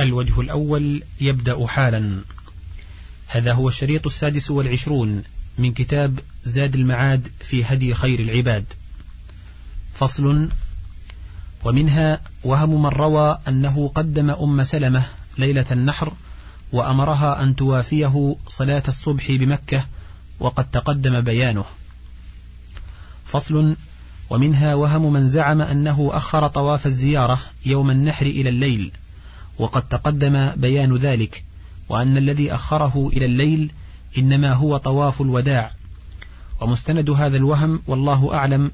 الوجه الأول يبدأ حالا. هذا هو الشريط السادس والعشرون من كتاب زاد المعاد في هدي خير العباد. فصل ومنها وهم من روى أنه قدم أم سلمة ليلة النحر وأمرها أن توافيه صلاة الصبح بمكة وقد تقدم بيانه. فصل ومنها وهم من زعم أنه أخر طواف الزيارة يوم النحر إلى الليل. وقد تقدم بيان ذلك وأن الذي أخره إلى الليل إنما هو طواف الوداع. ومستند هذا الوهم والله أعلم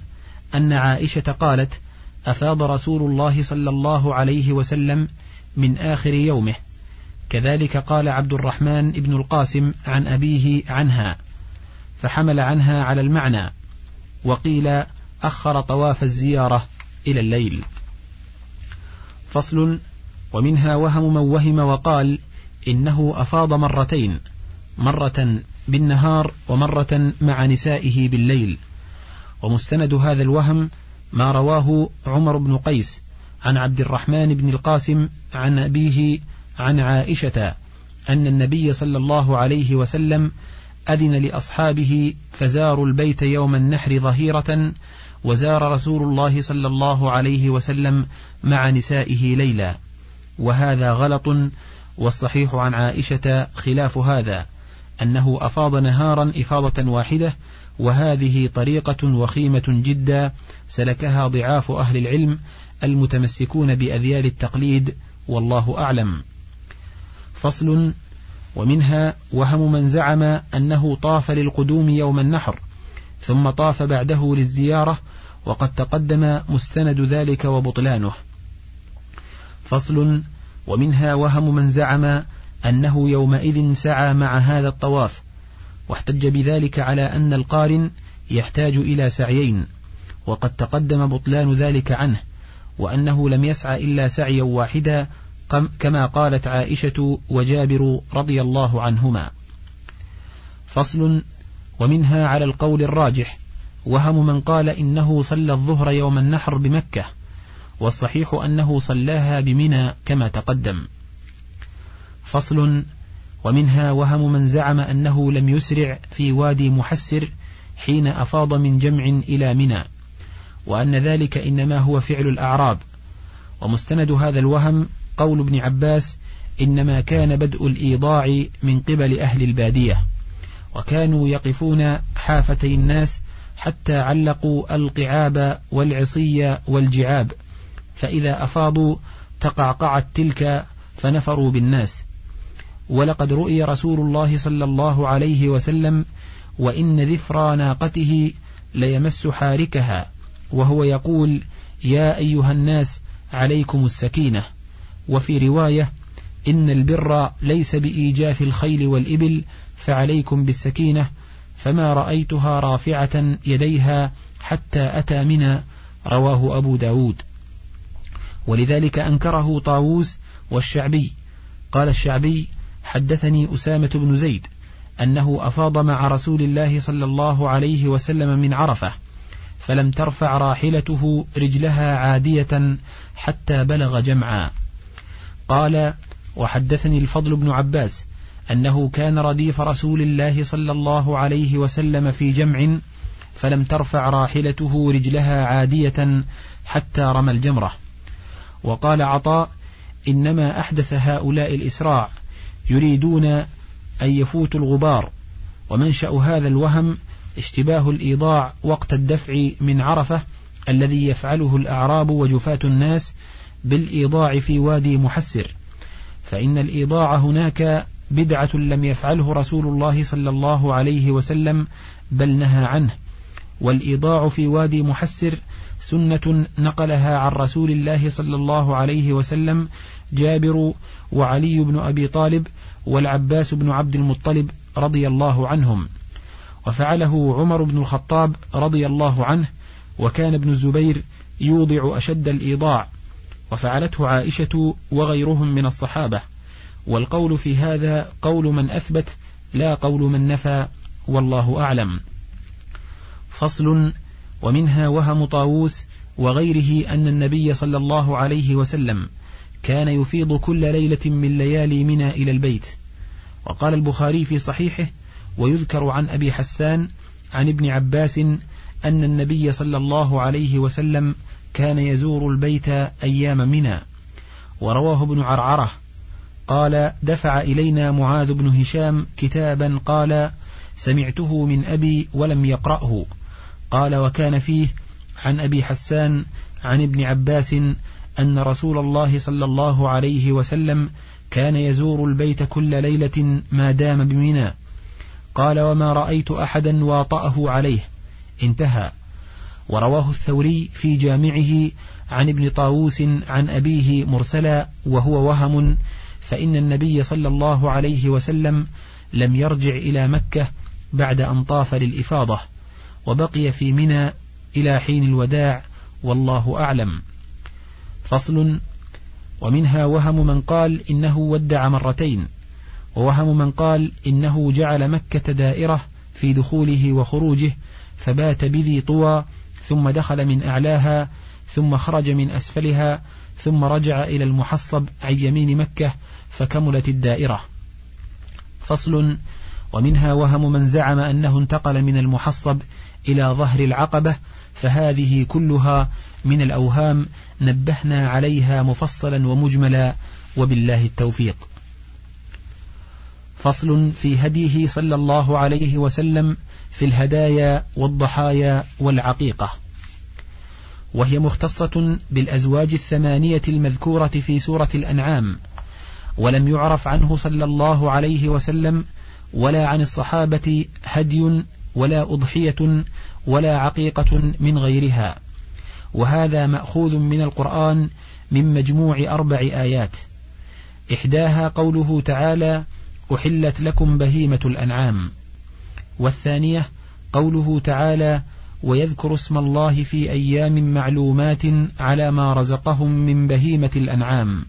أن عائشة قالت أفاض رسول الله صلى الله عليه وسلم من آخر يومه. كذلك قال عبد الرحمن بن القاسم عن أبيه عنها فحمل عنها على المعنى وقيل أخر طواف الزيارة إلى الليل. فصل ومنها وهم من وهم وقال إنه أفاض مرتين مرة بالنهار ومرة مع نسائه بالليل. ومستند هذا الوهم ما رواه عمر بن قيس عن عبد الرحمن بن القاسم عن أبيه عن عائشة أن النبي صلى الله عليه وسلم أذن لأصحابه فزاروا البيت يوم النحر ظهيرة وزار رسول الله صلى الله عليه وسلم مع نسائه ليلا. وهذا غلط والصحيح عن عائشة خلاف هذا أنه أفاض نهارا إفاضة واحدة وهذه طريقة وخيمة جدا سلكها ضعاف أهل العلم المتمسكون بأذيال التقليد والله أعلم. فصل ومنها وهم من زعم أنه طاف للقدوم يوم النحر ثم طاف بعده للزيارة وقد تقدم مستند ذلك وبطلانه. فصل ومنها وهم من زعم أنه يومئذ سعى مع هذا الطواف واحتج بذلك على أن القارن يحتاج إلى سعيين وقد تقدم بطلان ذلك عنه وأنه لم يسعى إلا سعيا واحدا كما قالت عائشة وجابر رضي الله عنهما. فصل ومنها على القول الراجح وهم من قال إنه صلى الظهر يوم النحر بمكة والصحيح أنه صلاها بمنى كما تقدم. فصل ومنها وهم من زعم أنه لم يسرع في وادي محسر حين أفاض من جمع إلى منى وأن ذلك إنما هو فعل الأعراب. ومستند هذا الوهم قول ابن عباس إنما كان بدء الإيضاع من قبل أهل البادية وكانوا يقفون حافتي الناس حتى علقوا القعاب والعصي والجعاب. فإذا أفاضوا تقعقعت تلك فنفروا بالناس. ولقد رؤي رسول الله صلى الله عليه وسلم وإن ذفرى ناقته ليمس حاركها وهو يقول يا أيها الناس عليكم السكينة. وفي رواية إن البر ليس بإيجاف الخيل والإبل فعليكم بالسكينة فما رأيتها رافعة يديها حتى أتى منا. رواه أبو داود. ولذلك أنكره طاووس والشعبي. قال الشعبي حدثني أسامة بن زيد أنه أفاض مع رسول الله صلى الله عليه وسلم من عرفة فلم ترفع راحلته رجلها عادية حتى بلغ جمعا. قال وحدثني الفضل بن عباس أنه كان رديف رسول الله صلى الله عليه وسلم في جمع فلم ترفع راحلته رجلها عادية حتى رمى الجمرة. وقال عطاء إنما أحدث هؤلاء الإسراع يريدون أن يفوتوا الغبار ومنشأ هذا الوهم اشتباه الإيضاع وقت الدفع من عرفة الذي يفعله الأعراب وجفاة الناس بالإيضاع في وادي محسر. فإن الإيضاع هناك بدعة لم يفعله رسول الله صلى الله عليه وسلم بل نهى عنه. والإيضاع في وادي محسر سنة نقلها عن رسول الله صلى الله عليه وسلم جابر وعلي بن أبي طالب والعباس بن عبد المطلب رضي الله عنهم. وفعله عمر بن الخطاب رضي الله عنه وكان ابن الزبير يوضع أشد الإيضاع. وفعلته عائشة وغيرهم من الصحابة. والقول في هذا قول من أثبت لا قول من نفى والله أعلم. فصل ومنها وهم طاووس وغيره أن النبي صلى الله عليه وسلم كان يفيض كل ليلة من ليالي منى إلى البيت. وقال البخاري في صحيحه ويذكر عن أبي حسان عن ابن عباس أن النبي صلى الله عليه وسلم كان يزور البيت أيام منى. ورواه ابن عرعرة. قال دفع إلينا معاذ بن هشام كتابا قال سمعته من أبي ولم يقرأه. قال وكان فيه عن أبي حسان عن ابن عباس أن رسول الله صلى الله عليه وسلم كان يزور البيت كل ليلة ما دام بمنى. قال وما رأيت أحدا واطأه عليه. انتهى. ورواه الثوري في جامعه عن ابن طاووس عن أبيه مرسلا وهو وهم فإن النبي صلى الله عليه وسلم لم يرجع إلى مكة بعد أن طاف للإفاضة. وبقي في منى إلى حين الوداع والله أعلم. فصل ومنها وهم من قال إنه ودع مرتين ووهم من قال إنه جعل مكة دائرة في دخوله وخروجه فبات بذي طوى ثم دخل من أعلاها ثم خرج من أسفلها ثم رجع إلى المحصب عن يمين مكة فكملت الدائرة. فصل ومنها وهم من زعم أنه انتقل من المحصب إلى ظهر العقبة فهذه كلها من الأوهام نبهنا عليها مفصلا ومجملا وبالله التوفيق. فصل في هديه صلى الله عليه وسلم في الهدايا والضحايا والعقيقة. وهي مختصة بالأزواج الثمانية المذكورة في سورة الأنعام. ولم يعرف عنه صلى الله عليه وسلم ولا عن الصحابة هدي ولا أضحية ولا عقيقة من غيرها. وهذا مأخوذ من القرآن من مجموع أربع آيات. إحداها قوله تعالى أحلت لكم بهيمة الأنعام. والثانية قوله تعالى ويذكر اسم الله في أيام معلومات على ما رزقهم من بهيمة الأنعام.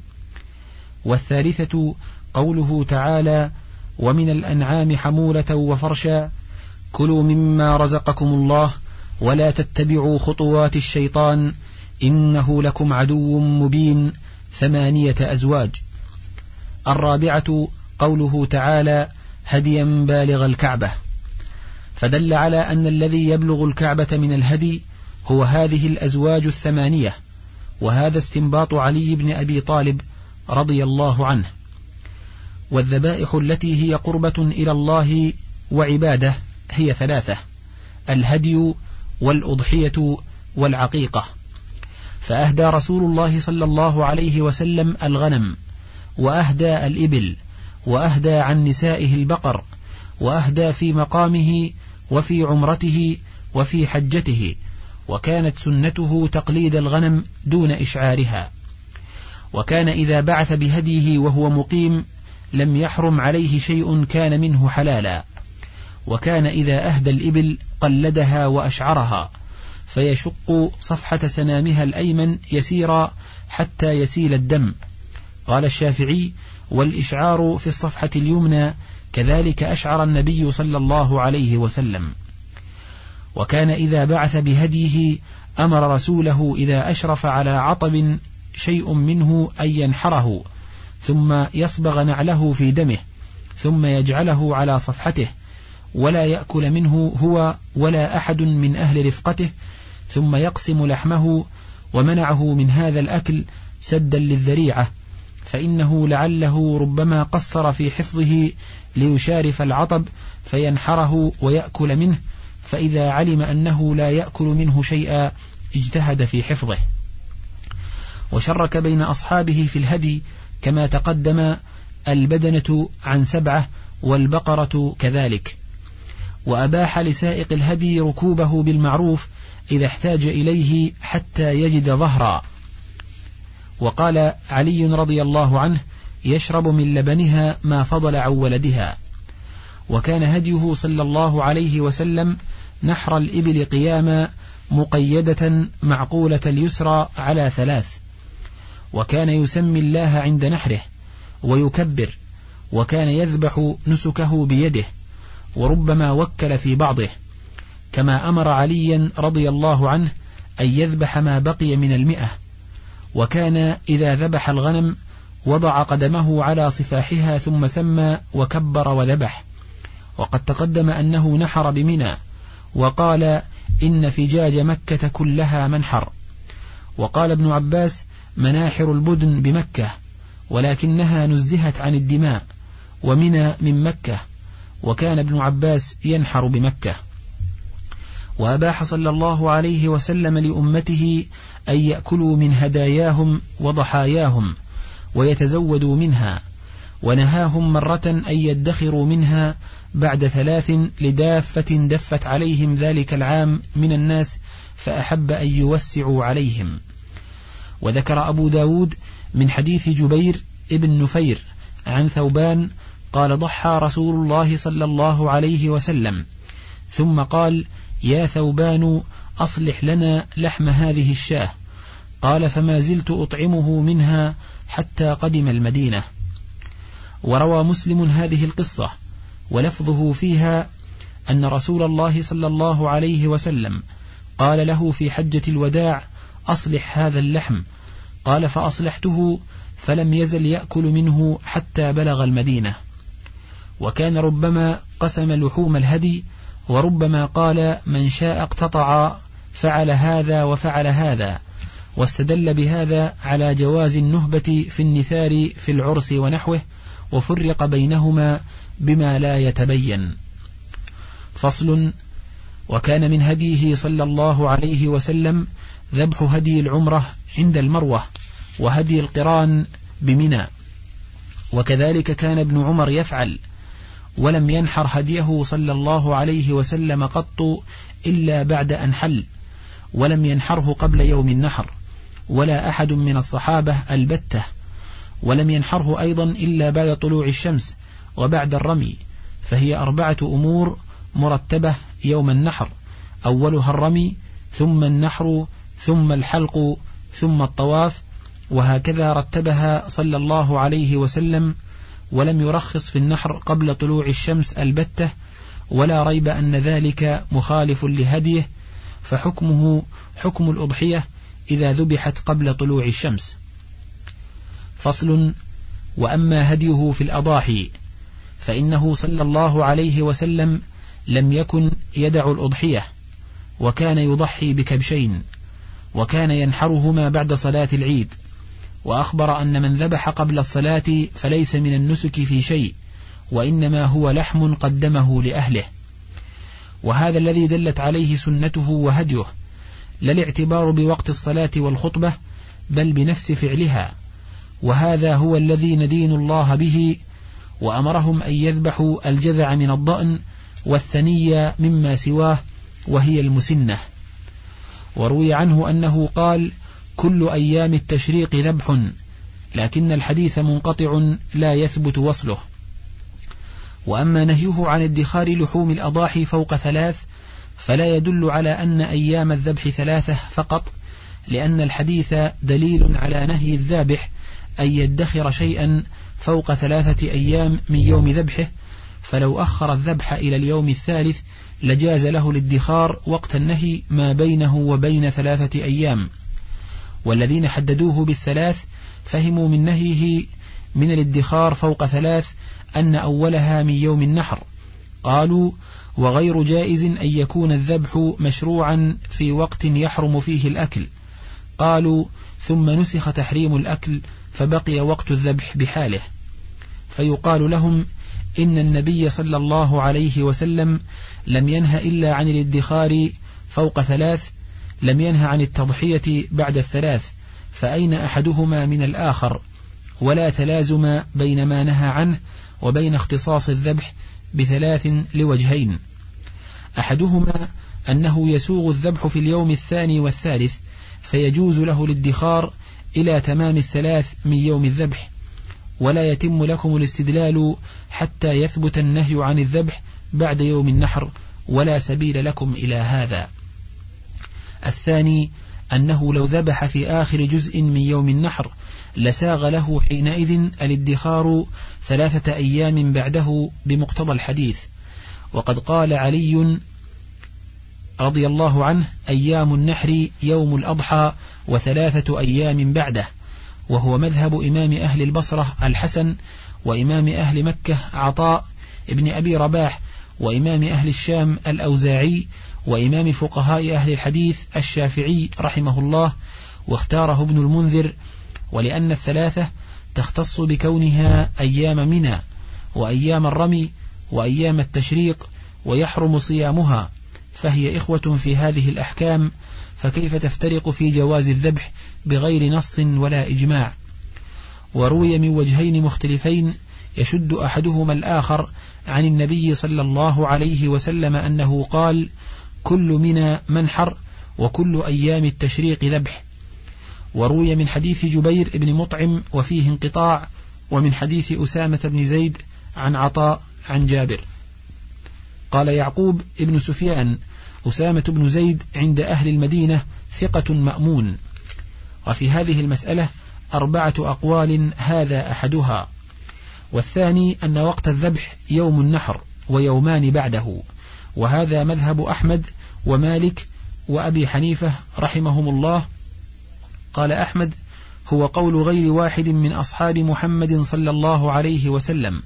والثالثة قوله تعالى ومن الأنعام حمولة وفرشا كلوا مما رزقكم الله ولا تتبعوا خطوات الشيطان إنه لكم عدو مبين ثمانية أزواج. الرابعة قوله تعالى هديا بالغ الكعبة. فدل على أن الذي يبلغ الكعبة من الهدي هو هذه الأزواج الثمانية وهذا استنباط علي بن أبي طالب رضي الله عنه. والذبائح التي هي قربة إلى الله وعباده هي ثلاثة الهدي والأضحية والعقيقة. فأهدى رسول الله صلى الله عليه وسلم الغنم وأهدى الإبل وأهدى عن نسائه البقر وأهدى في مقامه وفي عمرته وفي حجته وكانت سنته تقليد الغنم دون إشعارها. وكان إذا بعث بهديه وهو مقيم لم يحرم عليه شيء كان منه حلالا. وكان إذا أهدى الإبل قلدها وأشعرها فيشق صفحة سنامها الأيمن يسيرا حتى يسيل الدم. قال الشافعي والإشعار في الصفحة اليمنى كذلك أشعر النبي صلى الله عليه وسلم. وكان إذا بعث بهديه أمر رسوله إذا أشرف على عطب شيء منه أن ينحره ثم يصبغ نعله في دمه ثم يجعله على صفحته. ولا يأكل منه هو ولا أحد من أهل رفقته ثم يقسم لحمه ومنعه من هذا الأكل سدا للذريعة فإنه لعله ربما قصر في حفظه ليشارف العطب فينحره ويأكل منه فإذا علم أنه لا يأكل منه شيئا اجتهد في حفظه. وشرك بين أصحابه في الهدي كما تقدم البدنة عن سبعة والبقرة كذلك. وأباح لسائق الهدي ركوبه بالمعروف إذا احتاج إليه حتى يجد ظهرا. وقال علي رضي الله عنه يشرب من لبنها ما فضل عن ولدها وكان هديه صلى الله عليه وسلم نحر الإبل قياما مقيدة معقولة اليسرى على ثلاث. وكان يسمي الله عند نحره ويكبر وكان يذبح نسكه بيده. وربما وكل في بعضه كما أمر عليا رضي الله عنه أن يذبح ما بقي من المئة وكان إذا ذبح الغنم وضع قدمه على صفاحها ثم سمى وكبر وذبح وقد تقدم أنه نحر بمنى وقال إن فجاج مكة كلها منحر وقال ابن عباس مناحر البدن بمكة ولكنها نزهت عن الدماء ومنى من مكة. وكان ابن عباس ينحر بمكة. وأباح صلى الله عليه وسلم لأمته أن يأكلوا من هداياهم وضحاياهم ويتزودوا منها ونهاهم مرة أن يدخروا منها بعد ثلاث لدافة دفت عليهم ذلك العام من الناس فأحب أن يوسعوا عليهم. وذكر أبو داود من حديث جبير ابن نفير عن ثوبان قال ضحى رسول الله صلى الله عليه وسلم. ثم قال يا ثوبان أصلح لنا لحم هذه الشاة. قال فما زلت أطعمه منها حتى قدم المدينة. وروى مسلم هذه القصة ولفظه فيها أن رسول الله صلى الله عليه وسلم قال له في حجة الوداع أصلح هذا اللحم. قال فأصلحته فلم يزل يأكل منه حتى بلغ المدينة. وكان ربما قسم لحوم الهدي وربما قال من شاء اقتطع فعل هذا وفعل هذا واستدل بهذا على جواز النهبة في النثار في العرس ونحوه وفرق بينهما بما لا يتبين. فصل وكان من هديه صلى الله عليه وسلم ذبح هدي العمرة عند المروة وهدي القران بمنى. وكذلك كان ابن عمر يفعل ولم ينحر هديه صلى الله عليه وسلم قط إلا بعد أن حل ولم ينحره قبل يوم النحر ولا أحد من الصحابة ألبتة ولم ينحره أيضا إلا بعد طلوع الشمس وبعد الرمي فهي أربعة أمور مرتبة يوم النحر أولها الرمي ثم النحر ثم الحلق ثم الطواف وهكذا رتبها صلى الله عليه وسلم ولم يرخص في النحر قبل طلوع الشمس البتة ولا ريب أن ذلك مخالف لهديه فحكمه حكم الأضحية إذا ذبحت قبل طلوع الشمس. فصل وأما هديه في الأضاحي فإنه صلى الله عليه وسلم لم يكن يدع الأضحية وكان يضحي بكبشين وكان ينحرهما بعد صلاة العيد. وأخبر أن من ذبح قبل الصلاة فليس من النسك في شيء وإنما هو لحم قدمه لأهله. وهذا الذي دلت عليه سنته وهديه لا الاعتبار بوقت الصلاة والخطبة بل بنفس فعلها. وهذا هو الذي ندين الله به وأمرهم أن يذبحوا الجذع من الضأن والثنية مما سواه وهي المسنة. وروي عنه أنه قال كل أيام التشريق ذبح لكن الحديث منقطع لا يثبت وصله. وأما نهيه عن ادخار لحوم الأضاحي فوق ثلاث فلا يدل على أن أيام الذبح ثلاثة فقط لأن الحديث دليل على نهي الذابح أن يدخر شيئا فوق ثلاثة أيام من يوم ذبحه فلو أخر الذبح إلى اليوم الثالث لجاز له الادخار وقت النهي ما بينه وبين ثلاثة أيام. والذين حددوه بالثلاث فهموا من نهيه من الادخار فوق ثلاث أن أولها من يوم النحر. قالوا وغير جائز أن يكون الذبح مشروعا في وقت يحرم فيه الأكل. قالوا ثم نسخ تحريم الأكل فبقي وقت الذبح بحاله. فيقال لهم إن النبي صلى الله عليه وسلم لم ينه إلا عن الادخار فوق ثلاث لم ينه عن التضحية بعد الثلاث فأين أحدهما من الآخر؟ ولا تلازم بين ما نهى عنه وبين اختصاص الذبح بثلاث لوجهين. أحدهما أنه يسوغ الذبح في اليوم الثاني والثالث فيجوز له الادخار إلى تمام الثلاث من يوم الذبح. ولا يتم لكم الاستدلال حتى يثبت النهي عن الذبح بعد يوم النحر ولا سبيل لكم إلى هذا. الثاني أنه لو ذبح في آخر جزء من يوم النحر لساغ له حينئذ الادخار ثلاثة أيام بعده بمقتضى الحديث. وقد قال علي رضي الله عنه أيام النحر يوم الأضحى وثلاثة أيام بعده وهو مذهب إمام أهل البصرة الحسن وإمام أهل مكة عطاء ابن أبي رباح وإمام أهل الشام الأوزاعي وإمام فقهاء أهل الحديث الشافعي رحمه الله واختاره ابن المنذر ولأن الثلاثة تختص بكونها أيام منى وأيام الرمي وأيام التشريق ويحرم صيامها فهي إخوة في هذه الأحكام فكيف تفترق في جواز الذبح بغير نص ولا إجماع؟ وروي من وجهين مختلفين يشد أحدهما الآخر عن النبي صلى الله عليه وسلم أنه قال كل من منحر وكل أيام التشريق ذبح. وروي من حديث جبير بن مطعم وفيه انقطاع ومن حديث أسامة بن زيد عن عطاء عن جابر. قال يعقوب ابن سفيان أسامة بن زيد عند أهل المدينة ثقة مأمون. وفي هذه المسألة أربعة أقوال هذا أحدها. والثاني أن وقت الذبح يوم النحر ويومان بعده. وهذا مذهب أحمد ومالك وأبي حنيفة رحمهم الله. قال أحمد هو قول غير واحد من أصحاب محمد صلى الله عليه وسلم.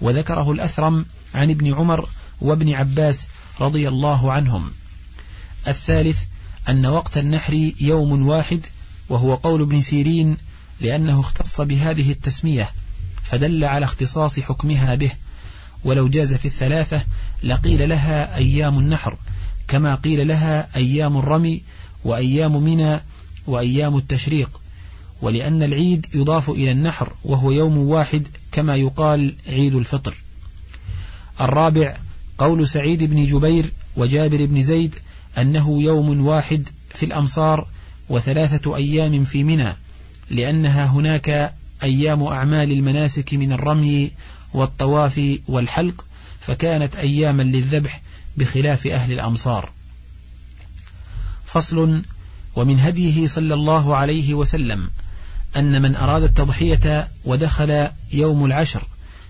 وذكره الأثرم عن ابن عمر وابن عباس رضي الله عنهم. الثالث أن وقت النحر يوم واحد وهو قول ابن سيرين لأنه اختص بهذه التسمية فدل على اختصاص حكمها به. ولو جاز في الثلاثة لقيل لها أيام النحر كما قيل لها أيام الرمي وأيام منى وأيام التشريق. ولأن العيد يضاف إلى النحر وهو يوم واحد كما يقال عيد الفطر. الرابع قول سعيد بن جبير وجابر بن زيد أنه يوم واحد في الأمصار وثلاثة أيام في منى لأنها هناك أيام أعمال المناسك من الرمي والطواف والحلق فكانت أياما للذبح بخلاف أهل الأمصار. فصل ومن هديه صلى الله عليه وسلم أن من أراد التضحية ودخل يوم العشر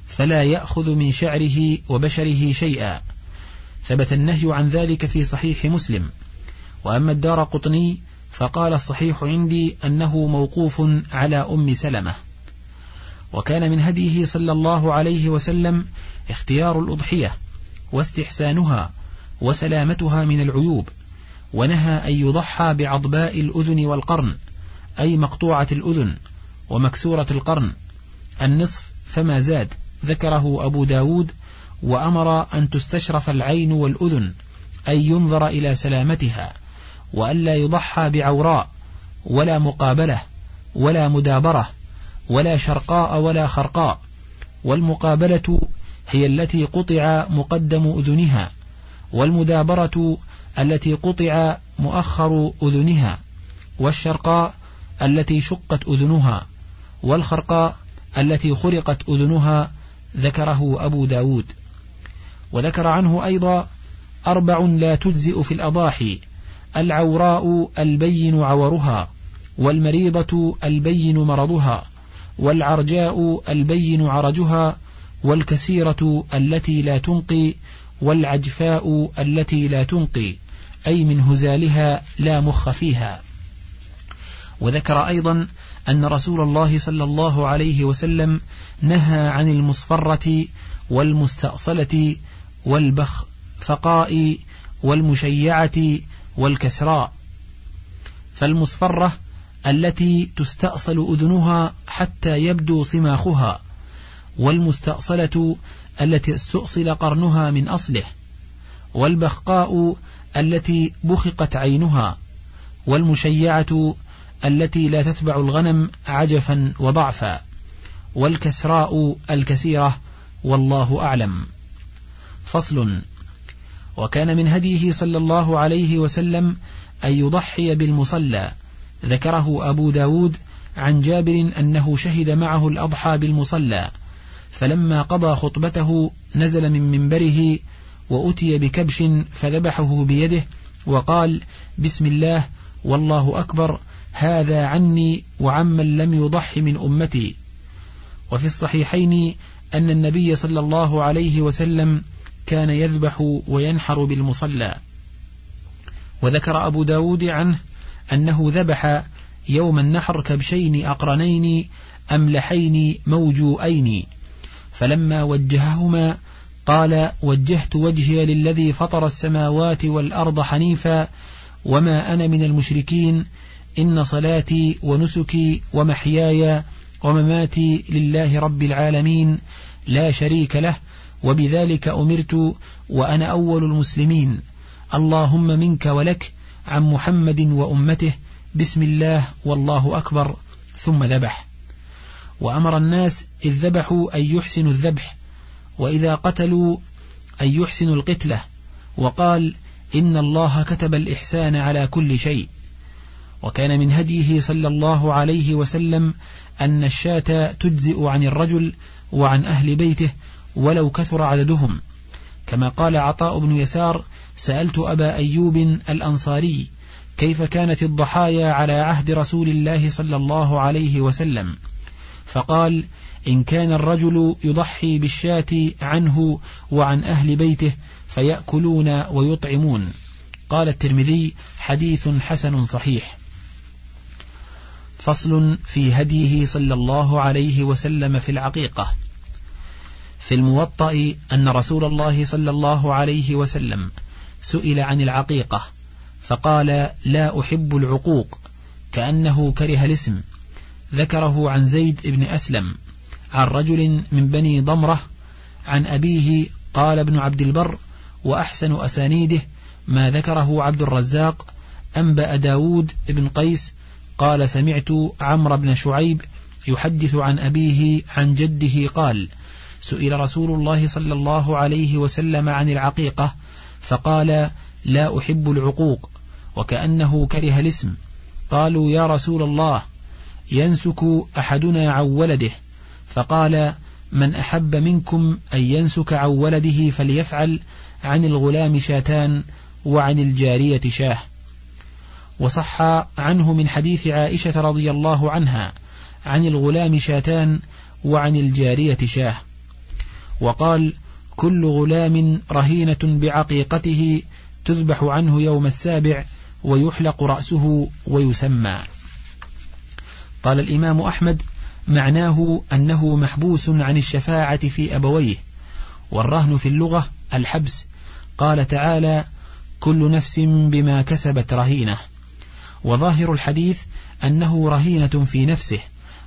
فلا يأخذ من شعره وبشره شيئا. ثبت النهي عن ذلك في صحيح مسلم. وأما الدار قطني فقال الصحيح عندي أنه موقوف على أم سلمة. وكان من هديه صلى الله عليه وسلم اختيار الأضحية واستحسانها وسلامتها من العيوب ونهى أن يضحى بعضباء الأذن والقرن أي مقطوعة الأذن ومكسورة القرن. النصف فما زاد ذكره أبو داود وأمر أن تستشرف العين والأذن أي ينظر إلى سلامتها وألا يضحى بعوراء ولا مقابلة ولا مدابرة ولا شرقاء ولا خرقاء والمقابلة هي التي قطع مقدم أذنها والمدابرة التي قطع مؤخر أذنها والشرقاء التي شقت أذنها والخرقاء التي خرقت أذنها ذكره أبو داود. وذكر عنه أيضا أربع لا تجزئ في الأضاحي العوراء البين عورها والمريضة البين مرضها. والعرجاء البين عرجها والكسيرة التي لا تنقي والعجفاء التي لا تنقي أي من هزالها لا مخ فيها. وذكر أيضا أن رسول الله صلى الله عليه وسلم نهى عن المصفرة والمستأصلة والبخفقاء والمشيعة والكسراء. فالمصفرة التي تستأصل أذنها حتى يبدو صماخها والمستأصلة التي استؤصل قرنها من أصله والبخقاء التي بخقت عينها والمشيعة التي لا تتبع الغنم عجفا وضعفا والكسراء الكثيرة والله أعلم. فصل وكان من هديه صلى الله عليه وسلم أن يضحي بالمصلى ذكره أبو داود عن جابر أنه شهد معه الأضحى بالمصلى فلما قضى خطبته نزل من منبره وأتي بكبش فذبحه بيده وقال بسم الله والله أكبر هذا عني وعمن لم يضح من أمتي. وفي الصحيحين أن النبي صلى الله عليه وسلم كان يذبح وينحر بالمصلى. وذكر أبو داود عنه أنه ذبح يوم النحر كبشين أقرنين أملحين موجوئين. فلما وجههما قال وجهت وجهي للذي فطر السماوات والأرض حنيفا وما أنا من المشركين. إن صلاتي ونسكي ومحياي ومماتي لله رب العالمين. لا شريك له وبذلك أمرت وأنا أول المسلمين. اللهم منك ولك عن محمد وأمته بسم الله والله أكبر ثم ذبح. وأمر الناس إذ ذبحوا أن يحسنوا الذبح وإذا قتلوا أن يحسنوا القتلة. وقال إن الله كتب الإحسان على كل شيء. وكان من هديه صلى الله عليه وسلم أن الشاة تجزئ عن الرجل وعن أهل بيته ولو كثر عددهم. كما قال عطاء بن يسار سألت أبا أيوب الأنصاري كيف كانت الضحايا على عهد رسول الله صلى الله عليه وسلم؟ فقال إن كان الرجل يضحي بالشاة عنه وعن أهل بيته فيأكلون ويطعمون. قال الترمذي حديث حسن صحيح. فصل في هديه صلى الله عليه وسلم في العقيقة. في الموطأ أن رسول الله صلى الله عليه وسلم سئل عن العقيقة فقال لا أحب العقوق كأنه كره الاسم. ذكره عن زيد بن أسلم عن رجل من بني ضمرة عن أبيه قال ابن عبد البر وأحسن أسانيده ما ذكره عبد الرزاق أنبأ داود بن قيس قال سمعت عمرو بن شعيب يحدث عن أبيه عن جده قال سئل رسول الله صلى الله عليه وسلم عن العقيقة فقال لا أحب العقوق وكأنه كره الاسم. قالوا يا رسول الله ينسك أحدنا عن ولده. فقال من أحب منكم أن ينسك عن ولده فليفعل عن الغلام شاتان وعن الجارية شاه. وصح عنه من حديث عائشة رضي الله عنها عن الغلام شاتان وعن الجارية شاه. وقال كل غلام رهينة بعقيقته تذبح عنه يوم السابع ويحلق رأسه ويسمى. قال الإمام أحمد معناه أنه محبوس عن الشفاعة في أبويه والرهن في اللغة الحبس. قال تعالى كل نفس بما كسبت رهينة. وظاهر الحديث أنه رهينة في نفسه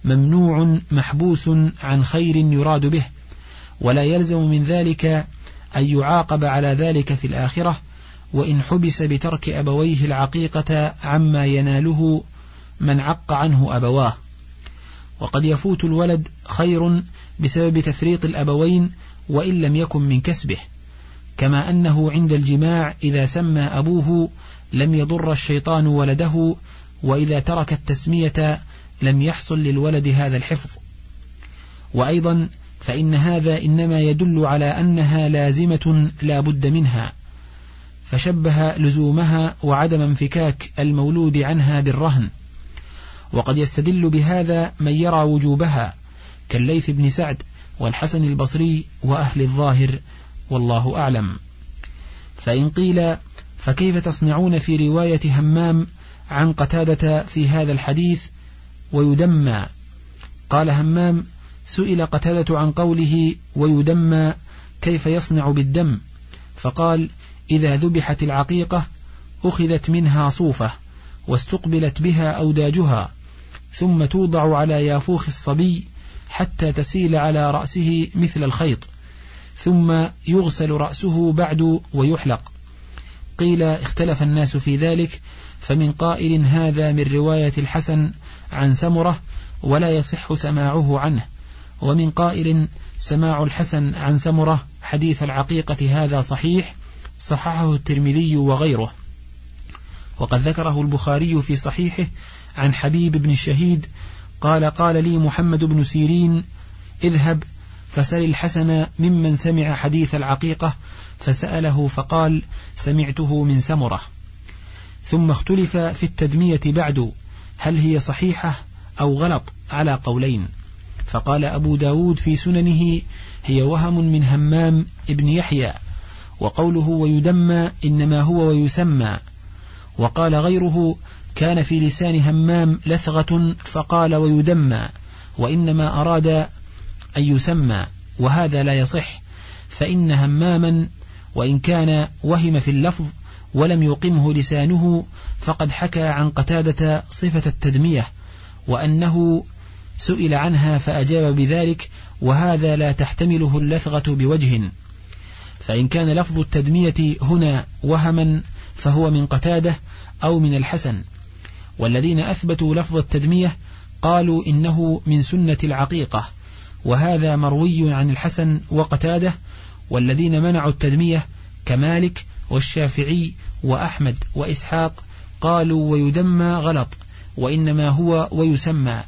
ممنوع محبوس عن خير يراد به ولا يلزم من ذلك أن يعاقب على ذلك في الآخرة وإن حبس بترك أبويه العقيقة عما يناله من عق عنه أبواه. وقد يفوت الولد خير بسبب تفريط الأبوين وإن لم يكن من كسبه كما أنه عند الجماع إذا سمى أبوه لم يضر الشيطان ولده وإذا ترك التسمية لم يحصل للولد هذا الحفظ. وأيضا فإن هذا إنما يدل على أنها لازمة لا بد منها فشبه لزومها وعدم انفكاك المولود عنها بالرهن. وقد يستدل بهذا من يرى وجوبها كالليث بن سعد والحسن البصري وأهل الظاهر والله أعلم. فإن قيل فكيف تصنعون في رواية همام عن قتادة في هذا الحديث ويدمى؟ قال همام سئل قتادة عن قوله ويدمى كيف يصنع بالدم؟ فقال إذا ذبحت العقيقة أخذت منها صوفة واستقبلت بها أوداجها ثم توضع على يافوخ الصبي حتى تسيل على رأسه مثل الخيط ثم يغسل رأسه بعد ويحلق. قيل اختلف الناس في ذلك فمن قائل هذا من رواية الحسن عن سمرة ولا يصح سماعه عنه. ومن قائل سماع الحسن عن سمرة حديث العقيقة هذا صحيح صححه الترمذي وغيره. وقد ذكره البخاري في صحيحه عن حبيب بن الشهيد قال قال لي محمد بن سيرين اذهب فسل الحسن ممن سمع حديث العقيقة فسأله فقال سمعته من سمرة ثم اختلف في التدمية بعد هل هي صحيحة أو غلط على قولين؟ فقال أبو داود في سننه هي وهم من همام ابن يحيى وقوله ويدمى إنما هو ويسمى وقال غيره كان في لسان همام لثغة فقال ويدمى وإنما أراد أن يسمى وهذا لا يصح فإن هماما وإن كان وهم في اللفظ ولم يقمه لسانه فقد حكى عن قتادة صفة التدمية وأنه سئل عنها فأجاب بذلك وهذا لا تحتمله اللثغة بوجه. فإن كان لفظ التدمية هنا وهما فهو من قتادة أو من الحسن. والذين أثبتوا لفظ التدمية قالوا إنه من سنة العقيقة وهذا مروي عن الحسن وقتادة والذين منعوا التدمية كمالك والشافعي وأحمد وإسحاق قالوا ويدمى غلط وإنما هو ويسمى.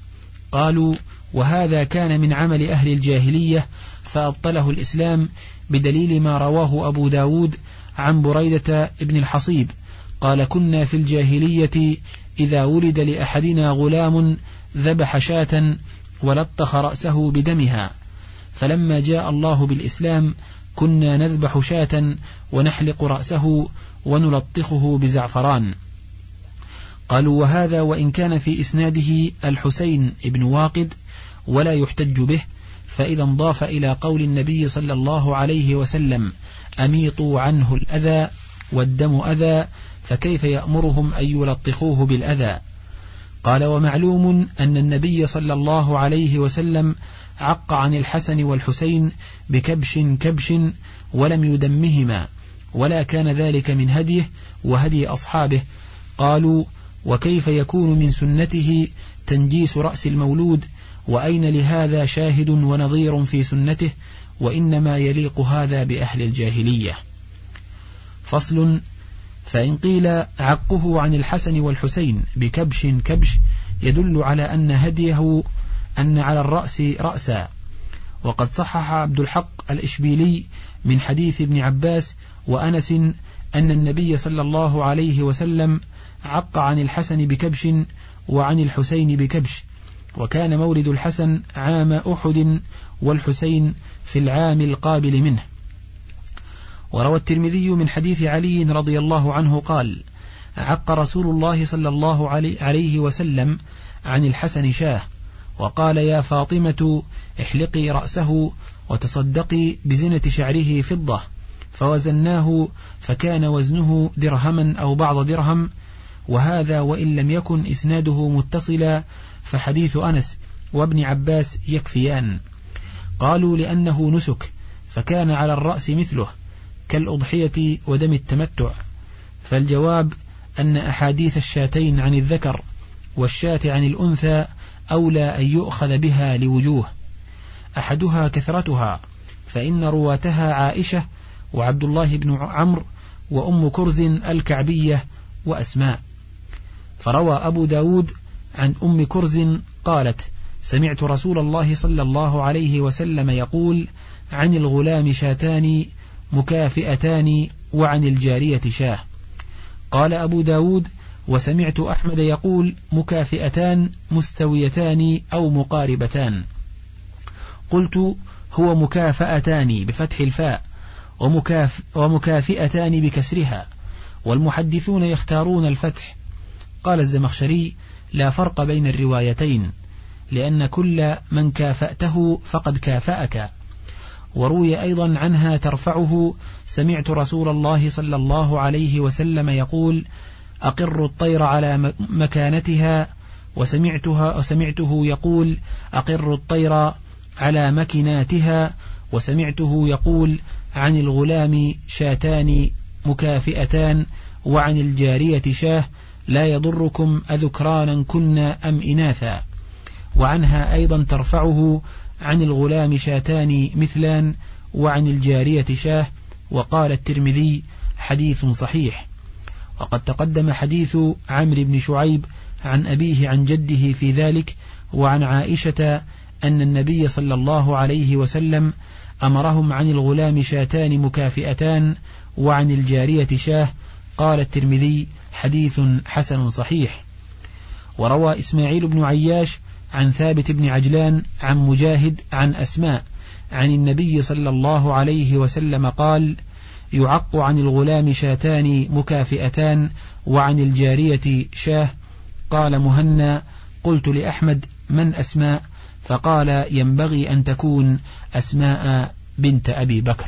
قالوا وهذا كان من عمل أهل الجاهلية فأبطله الإسلام بدليل ما رواه أبو داود عن بريدة ابن الحصيب. قال كنا في الجاهلية إذا ولد لأحدنا غلام ذبح شاة ولطخ رأسه بدمها. فلما جاء الله بالإسلام كنا نذبح شاة ونحلق رأسه ونلطخه بزعفران. قالوا وهذا وإن كان في إسناده الحسين ابن واقد ولا يحتج به فإذا انضاف إلى قول النبي صلى الله عليه وسلم أميطوا عنه الأذى والدم أذى فكيف يأمرهم أن يلطخوه بالأذى؟ قال ومعلوم أن النبي صلى الله عليه وسلم عق عن الحسن والحسين بكبش كبش ولم يدمهما ولا كان ذلك من هديه وهدي أصحابه. قالوا وكيف يكون من سنته تنجيس رأس المولود وأين لهذا شاهد ونظير في سنته وإنما يليق هذا بأهل الجاهلية. فصل فإن قيل عقه عن الحسن والحسين بكبش كبش يدل على أن هديه أن على الرأس رأسا. وقد صحح عبد الحق الإشبيلي من حديث ابن عباس وأنس أن النبي صلى الله عليه وسلم عق عن الحسن بكبش وعن الحسين بكبش. وكان مولد الحسن عام أحد والحسين في العام القابل منه. وروى الترمذي من حديث علي رضي الله عنه قال عق رسول الله صلى الله عليه وسلم عن الحسن شاه وقال يا فاطمة احلقي رأسه وتصدقي بزنة شعره فضة فوزناه فكان وزنه درهما أو بعض درهم وهذا وإن لم يكن إسناده متصلا فحديث أنس وابن عباس يكفيان. قالوا لأنه نسك فكان على الرأس مثله كالأضحية ودم التمتع. فالجواب أن أحاديث الشاتين عن الذكر والشاة عن الأنثى أولى أن يؤخذ بها لوجوه. أحدها كثرتها فإن رواتها عائشة وعبد الله بن عمرو وأم كرز الكعبية وأسماء. فروى أبو داود عن أم كرز قالت سمعت رسول الله صلى الله عليه وسلم يقول عن الغلام شاتان مكافئتان وعن الجارية شاه. قال أبو داود وسمعت أحمد يقول مكافئتان مستويتان أو مقاربتان. قلت هو مكافأتان بفتح الفاء ومكاف ومكافئتان بكسرها. والمحدثون يختارون الفتح قال الزمخشري لا فرق بين الروايتين لأن كل من كافأته فقد كافأك. وروي أيضا عنها ترفعه سمعت رسول الله صلى الله عليه وسلم يقول أقر الطير على مكانتها وسمعتها وسمعته يقول أقر الطير على مكناتها وسمعته يقول عن الغلام شاتان مكافئتان وعن الجارية شاه لا يضركم أذكرانا كنا أم إناثا. وعنها أيضا ترفعه عن الغلام شاتان مثلان وعن الجارية شاه وقال الترمذي حديث صحيح. وقد تقدم حديث عمرو بن شعيب عن أبيه عن جده في ذلك وعن عائشة أن النبي صلى الله عليه وسلم أمرهم عن الغلام شاتان مكافئتان وعن الجارية شاه قال الترمذي حديث حسن صحيح. وروى إسماعيل بن عياش عن ثابت بن عجلان عن مجاهد عن أسماء عن النبي صلى الله عليه وسلم قال يعق عن الغلام شاتان مكافئتان وعن الجارية شاه قال مهنا قلت لأحمد من أسماء؟ فقال ينبغي أن تكون أسماء بنت أبي بكر